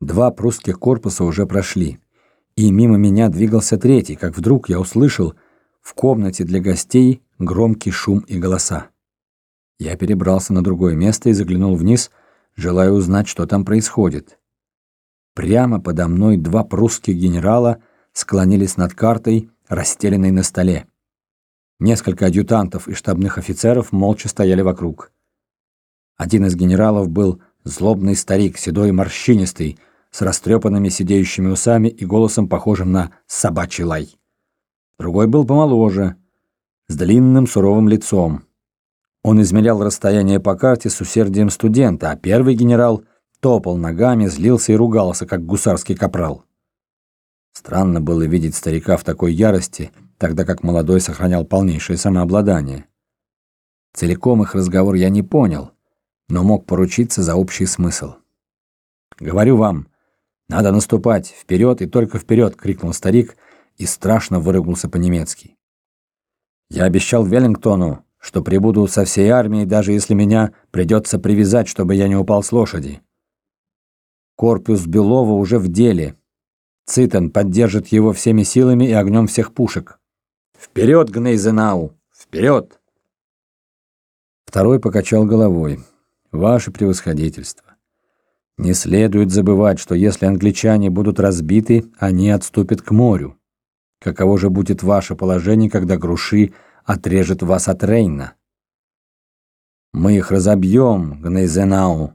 Два прусских корпуса уже прошли, и мимо меня двигался третий, как вдруг я услышал в комнате для гостей громкий шум и голоса. Я перебрался на другое место и заглянул вниз, желая узнать, что там происходит. Прямо подо мной два прусских генерала склонились над картой, расстеленной на столе. Несколько адъютантов и штабных офицеров молча стояли вокруг. Один из генералов был злобный старик, седой и морщинистый, с растрепанными сидеющими усами и голосом, похожим на собачий лай. Другой был помоложе, с длинным суровым лицом. Он измерял расстояние по карте с усердием студента, а первый генерал топал ногами, злился и ругался, как гусарский капрал. Странно было видеть старика в такой ярости, тогда как молодой сохранял полнейшее самообладание. Целиком их разговор я не понял, но мог поручиться за общий смысл. «Говорю вам, надо наступать, вперед и только вперед!» — крикнул старик и страшно выругался по-немецки. «Я обещал Веллингтону, что прибуду со всей армией, даже если меня придется привязать, чтобы я не упал с лошади. Корпус Белова уже в деле. Цитен поддержит его всеми силами и огнем всех пушек. Вперед, Гнейзенау! Вперед!» Второй покачал головой. Ваше превосходительство. Не следует забывать, что если англичане будут разбиты, они отступят к морю. Каково же будет ваше положение, когда Груши отрежет вас от Рейна? Мы их разобьем, Гнейзенау.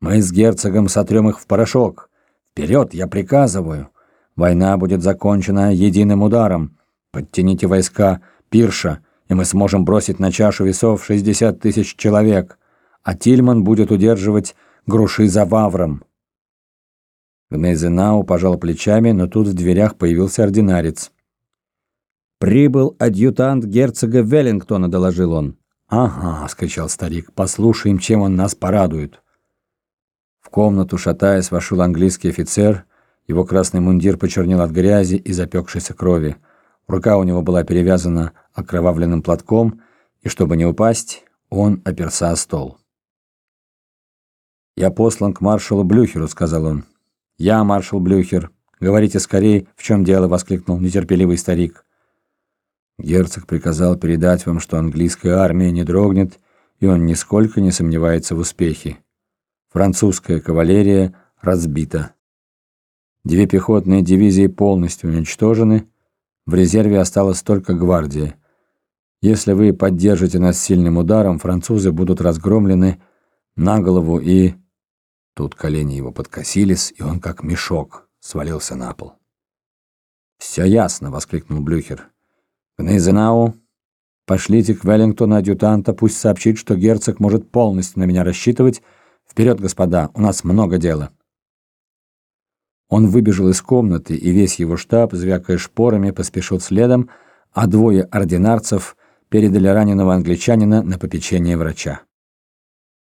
Мы с герцогом сотрем их в порошок. Вперед, я приказываю. Война будет закончена единым ударом. Подтяните войска Пирша, и мы сможем бросить на чашу весов 60 тысяч человек а Тильман будет удерживать груши за Вавром. Гнезенау пожал плечами, но тут в дверях появился ординарец. «Прибыл адъютант герцога Веллингтона», — доложил он. «Ага», — скричал старик, — «послушаем, чем он нас порадует». В комнату, шатаясь, вошел английский офицер. Его красный мундир почернел от грязи и запекшейся крови. Рука у него была перевязана окровавленным платком, и, чтобы не упасть, он оперся о стол. «Я послан к маршалу Блюхеру», — сказал он. «Я маршал Блюхер. Говорите скорее, в чем дело?» — воскликнул нетерпеливый старик. Герцог приказал передать вам, что английская армия не дрогнет, и он нисколько не сомневается в успехе. Французская кавалерия разбита. Две пехотные дивизии полностью уничтожены, в резерве осталась только гвардия. Если вы поддержите нас сильным ударом, французы будут разгромлены на голову и Тут колени его подкосились, и он как мешок свалился на пол. «Все ясно!» — воскликнул Блюхер. «Гнейзенау, пошлите к Веллингтону адъютанта, пусть сообщит, что герцог может полностью на меня рассчитывать. Вперед, господа, у нас много дела!» Он выбежал из комнаты, и весь его штаб, звякая шпорами, поспешил следом, а двое ординарцев передали раненого англичанина на попечение врача.